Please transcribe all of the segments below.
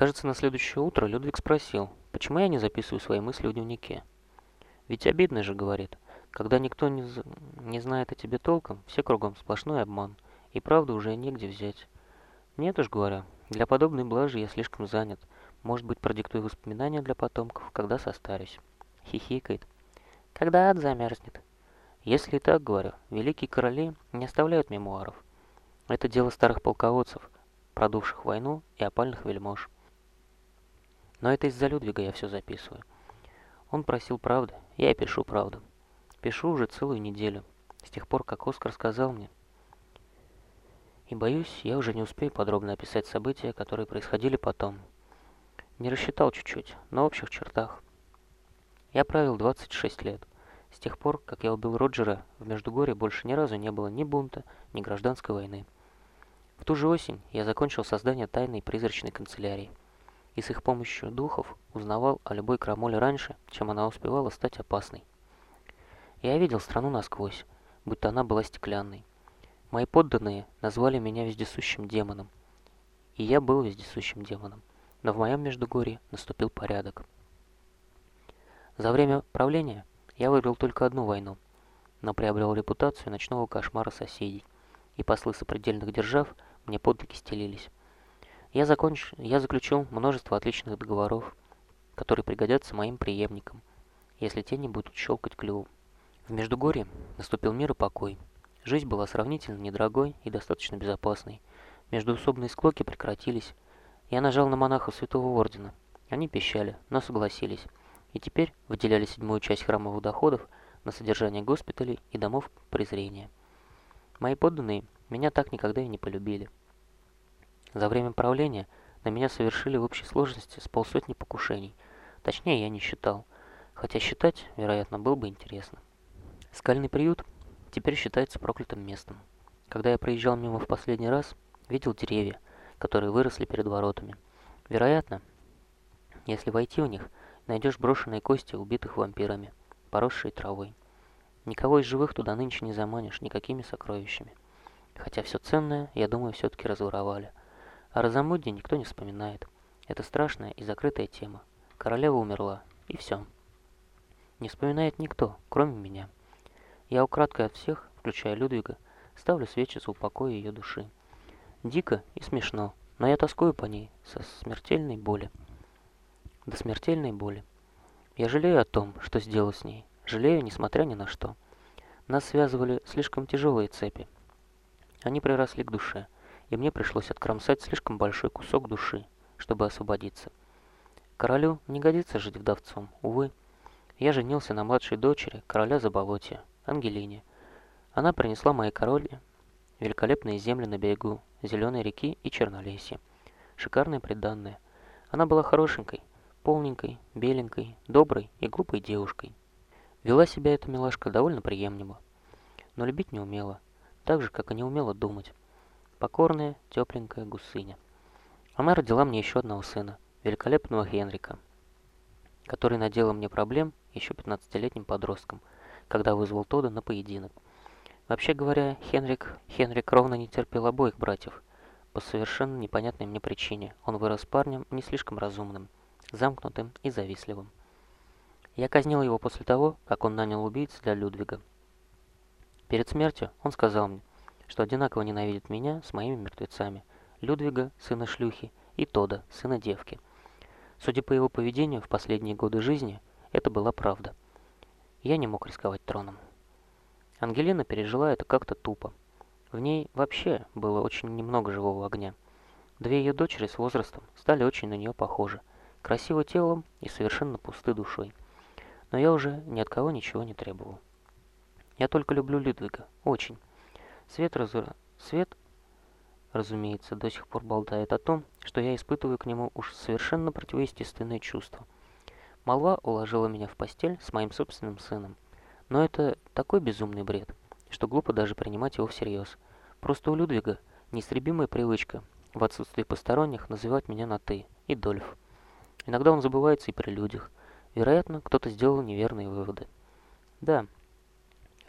Кажется, на следующее утро Людвиг спросил, почему я не записываю свои мысли в дневнике. «Ведь обидно же», — говорит, — «когда никто не, не знает о тебе толком, все кругом сплошной обман, и правду уже негде взять». Нет уж, говорю, для подобной блажи я слишком занят. Может быть, продиктую воспоминания для потомков, когда состарюсь. Хихикает. Когда ад замерзнет. Если и так, говорю, великие короли не оставляют мемуаров. Это дело старых полководцев, продувших войну и опальных вельмож. Но это из-за Людвига я все записываю. Он просил правды, я и пишу правду. Пишу уже целую неделю, с тех пор, как Оскар сказал мне. И боюсь, я уже не успею подробно описать события, которые происходили потом. Не рассчитал чуть-чуть, но в общих чертах. Я правил 26 лет. С тех пор, как я убил Роджера, в Междугорье больше ни разу не было ни бунта, ни гражданской войны. В ту же осень я закончил создание тайной призрачной канцелярии и с их помощью духов узнавал о любой крамоле раньше, чем она успевала стать опасной. Я видел страну насквозь, будто она была стеклянной. Мои подданные назвали меня вездесущим демоном, и я был вездесущим демоном, но в моем Междугорье наступил порядок. За время правления я выиграл только одну войну, но приобрел репутацию ночного кошмара соседей, и послы сопредельных держав мне под ноги стелились. Я, законч... я заключил множество отличных договоров, которые пригодятся моим преемникам, если те не будут щелкать клювом. В Междугорье наступил мир и покой. Жизнь была сравнительно недорогой и достаточно безопасной. Междуусобные склоки прекратились. Я нажал на монахов Святого Ордена. Они пищали, но согласились. И теперь выделяли седьмую часть храмовых доходов на содержание госпиталей и домов презрения. Мои подданные меня так никогда и не полюбили. За время правления на меня совершили в общей сложности с полсотни покушений. Точнее, я не считал. Хотя считать, вероятно, было бы интересно. Скальный приют теперь считается проклятым местом. Когда я проезжал мимо в последний раз, видел деревья, которые выросли перед воротами. Вероятно, если войти в них, найдешь брошенные кости убитых вампирами, поросшие травой. Никого из живых туда нынче не заманишь никакими сокровищами. Хотя все ценное, я думаю, все-таки разворовали. О Розамуде никто не вспоминает. Это страшная и закрытая тема. Королева умерла, и все. Не вспоминает никто, кроме меня. Я украдкой от всех, включая Людвига, ставлю свечи за упокой ее души. Дико и смешно, но я тоскую по ней со смертельной боли. До смертельной боли. Я жалею о том, что сделал с ней. Жалею, несмотря ни на что. Нас связывали слишком тяжелые цепи. Они приросли к душе и мне пришлось откромсать слишком большой кусок души, чтобы освободиться. Королю не годится жить вдовцом, увы. Я женился на младшей дочери короля Заболотия, Ангелине. Она принесла моей короле великолепные земли на берегу Зеленой реки и Чернолесья. Шикарные приданные. Она была хорошенькой, полненькой, беленькой, доброй и глупой девушкой. Вела себя эта милашка довольно приемлемо, но любить не умела, так же, как и не умела думать покорная, тепленькая гусыня. Она родила мне еще одного сына, великолепного Генрика, который наделал мне проблем еще 15-летним подростком, когда вызвал Тода на поединок. Вообще говоря, Хенрик, Хенрик ровно не терпел обоих братьев. По совершенно непонятной мне причине он вырос парнем не слишком разумным, замкнутым и завистливым. Я казнил его после того, как он нанял убийц для Людвига. Перед смертью он сказал мне, что одинаково ненавидит меня с моими мертвецами, Людвига, сына шлюхи, и Тода, сына девки. Судя по его поведению в последние годы жизни, это была правда. Я не мог рисковать троном. Ангелина пережила это как-то тупо. В ней вообще было очень немного живого огня. Две ее дочери с возрастом стали очень на нее похожи. Красивы телом и совершенно пусты душой. Но я уже ни от кого ничего не требовал. Я только люблю Людвига. Очень. Свет, раз... Свет, разумеется, до сих пор болтает о том, что я испытываю к нему уж совершенно противоестественное чувство. Молва уложила меня в постель с моим собственным сыном. Но это такой безумный бред, что глупо даже принимать его всерьез. Просто у Людвига неистребимая привычка в отсутствии посторонних называть меня на «ты» и Дольф. Иногда он забывается и при людях. Вероятно, кто-то сделал неверные выводы. Да,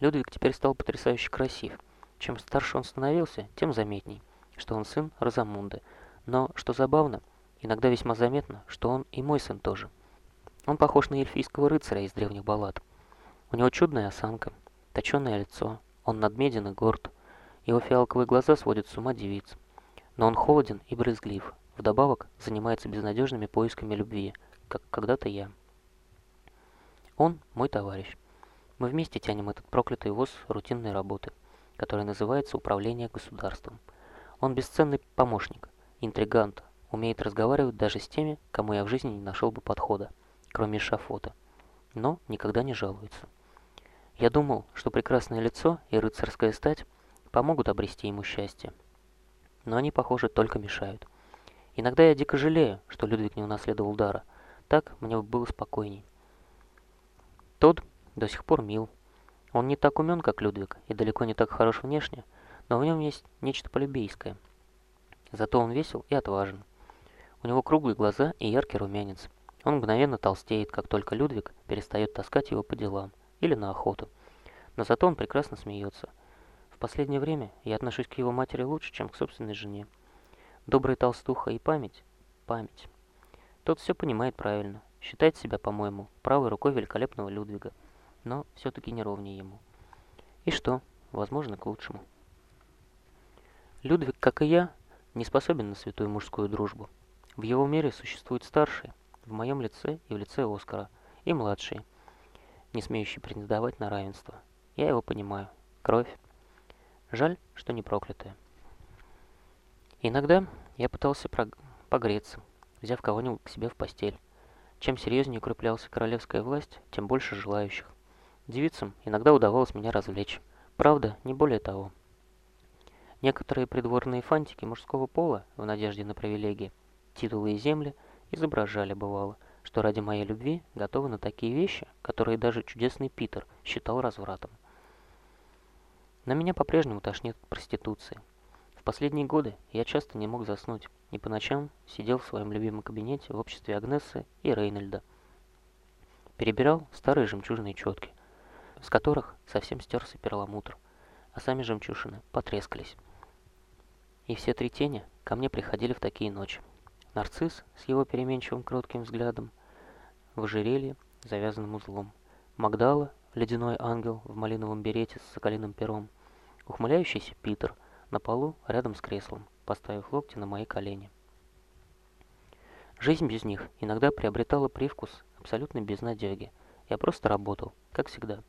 Людвиг теперь стал потрясающе красив – чем старше он становился, тем заметней, что он сын Розамунды. Но, что забавно, Иногда весьма заметно, что он и мой сын тоже. Он похож на эльфийского рыцаря из древних баллад. У него чудная осанка, точеное лицо, он надмеден и горд. Его фиалковые глаза сводят с ума девиц. Но он холоден и брезглив. Вдобавок занимается безнадежными поисками любви, как когда-то я. Он мой товарищ. Мы вместе тянем этот проклятый воз рутинной работы, которая называется управление государством. Он бесценный помощник, интригант, умеет разговаривать даже с теми, кому я в жизни не нашел бы подхода, кроме шафота, но никогда не жалуется. Я думал, что прекрасное лицо и рыцарская стать помогут обрести ему счастье но они, похоже, только мешают. Иногда я дико жалею, что Людвиг не унаследовал дара. Так мне было спокойней. Тот до сих пор мил. Он не так умен, как Людвиг, и далеко не так хорош внешне, но в нем есть нечто полюбейское. Зато он весел и отважен. У него круглые глаза и яркий румянец. Он мгновенно толстеет, как только Людвиг перестает таскать его по делам или на охоту. Но зато он прекрасно смеется – последнее время я отношусь к его матери лучше, чем к собственной жене. Добрая толстуха и память – память. Тот все понимает правильно, считает себя, по-моему, правой рукой великолепного Людвига, но все-таки не ровнее ему. И что? Возможно, к лучшему. Людвиг, как и я, не способен на святую мужскую дружбу. В его мире существуют старшие, в моем лице и в лице Оскара, и младшие, не смеющие претендовать на равенство. Я его понимаю. Кровь. Жаль, что не проклятая. Иногда я пытался погреться, взяв кого-нибудь к себе в постель. Чем серьезнее укреплялась королевская власть, тем больше желающих. Девицам иногда удавалось меня развлечь. Правда, не более того. Некоторые придворные фантики мужского пола, в надежде на привилегии, титулы и земли, изображали, бывало, что ради моей любви готовы на такие вещи, которые даже чудесный Питер считал развратом. Но меня по-прежнему тошнит проституции. В последние годы я часто не мог заснуть, и по ночам сидел в своем любимом кабинете в обществе Агнессы и Рейнольда. Перебирал старые жемчужные четки, с которых совсем стерся перламутр, а сами жемчужины потрескались. И все три тени ко мне приходили в такие ночи. Нарцисс с его переменчивым кротким взглядом, в ожерелье, завязанным узлом, Магдала ледяной ангел в малиновом берете с соколиным пером, ухмыляющийся Питер на полу рядом с креслом, поставив локти на мои колени. Жизнь без них иногда приобретала привкус абсолютной безнадеги. Я просто работал, как всегда.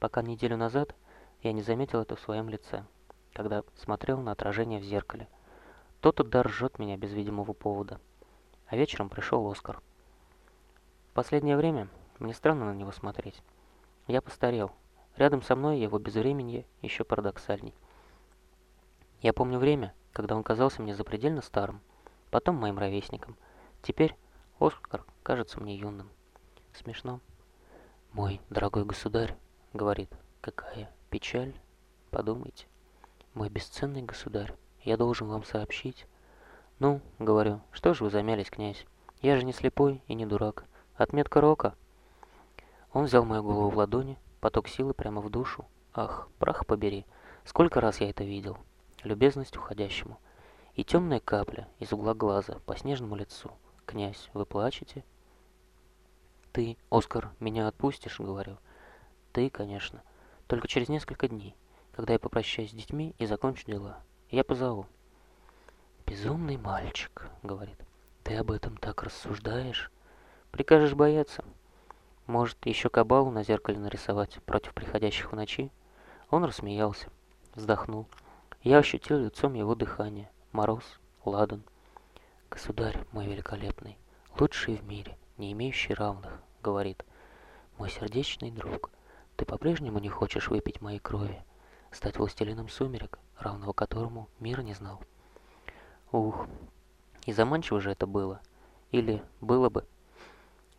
Пока неделю назад я не заметил это в своем лице, когда смотрел на отражение в зеркале. Тот удар жжет меня без видимого повода. А вечером пришел Оскар. В последнее время мне странно на него смотреть. Я постарел. Рядом со мной его безвременье еще парадоксальней. Я помню время, когда он казался мне запредельно старым, потом моим ровесником. Теперь Оскар кажется мне юным. Смешно. «Мой дорогой государь», — говорит, — «какая печаль, подумайте. Мой бесценный государь, я должен вам сообщить». «Ну, — говорю, — что ж вы замялись, князь? Я же не слепой и не дурак. Отметка рока — он взял мою голову в ладони, поток силы прямо в душу. Ах, прах побери, сколько раз я это видел. Любезность уходящему. И темная капля из угла глаза по снежному лицу. «Князь, вы плачете?» «Ты, Оскар, меня отпустишь?» — говорю. «Ты, конечно. Только через несколько дней, когда я попрощаюсь с детьми и закончу дела. Я позову». «Безумный мальчик», — говорит. «Ты об этом так рассуждаешь? Прикажешь бояться?» Может, еще кабалу на зеркале нарисовать против приходящих в ночи? Он рассмеялся, вздохнул. Я ощутил лицом его дыхание. Мороз, ладан. Государь мой великолепный, лучший в мире, не имеющий равных, говорит. Мой сердечный друг, ты по-прежнему не хочешь выпить моей крови, стать властелином сумерек, равного которому мир не знал. Ух, и заманчиво же это было. Или было бы,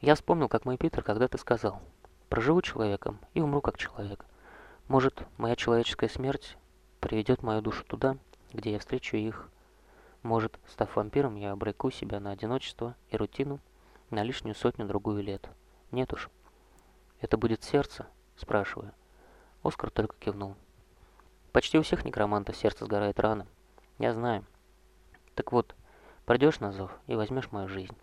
я вспомнил, как мой Питер когда-то сказал, «Проживу человеком и умру как человек. Может, моя человеческая смерть приведет мою душу туда, где я встречу их. Может, став вампиром, я обреку себя на одиночество и рутину на лишнюю сотню-другую лет. Нет уж. Это будет сердце?» Спрашиваю. Оскар только кивнул. Почти у всех некромантов сердце сгорает рано. Я знаю. Так вот, Придешь на зов и возьмешь мою жизнь.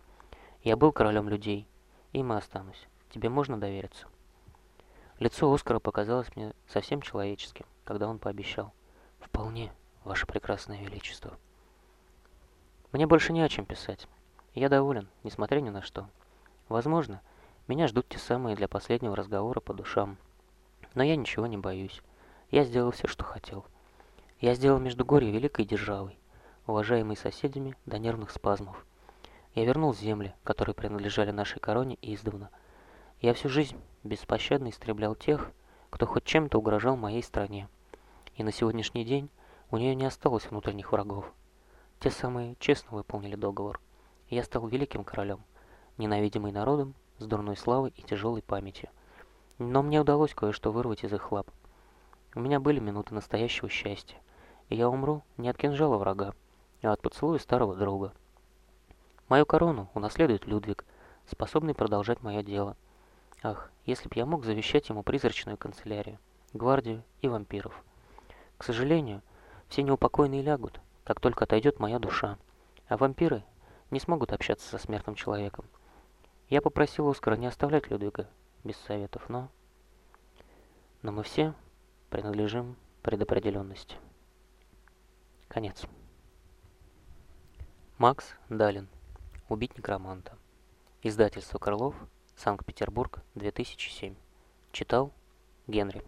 Я был королем людей, и останусь. Тебе можно довериться?» Лицо Оскара показалось мне совсем человеческим, когда он пообещал. «Вполне, Ваше Прекрасное Величество». Мне больше не о чем писать. Я доволен, несмотря ни на что. Возможно, меня ждут те самые для последнего разговора по душам. Но я ничего не боюсь. Я сделал все, что хотел. Я сделал Междугорье великой державой, уважаемой соседями до нервных спазмов. Я вернул земли, которые принадлежали нашей короне издавна. Я всю жизнь беспощадно истреблял тех, кто хоть чем-то угрожал моей стране. И на сегодняшний день у нее не осталось внутренних врагов. Те самые честно выполнили договор. я стал великим королем, ненавидимый народом, с дурной славой и тяжелой памятью. Но мне удалось кое-что вырвать из их лап. У меня были минуты настоящего счастья, и я умру не от кинжала врага, а от поцелуя старого друга. Мою корону унаследует Людвиг, способный продолжать мое дело. Ах, если б я мог завещать ему призрачную канцелярию, гвардию и вампиров. К сожалению, все неупокойные лягут, как только отойдет моя душа, а вампиры не смогут общаться со смертным человеком. Я попросил Оскара не оставлять Людвига без советов, но... Но мы все принадлежим предопределенности. Конец. Макс Далин. Убить некроманта. Издательство Крылов. Санкт-Петербург, 2007. Читал Генри.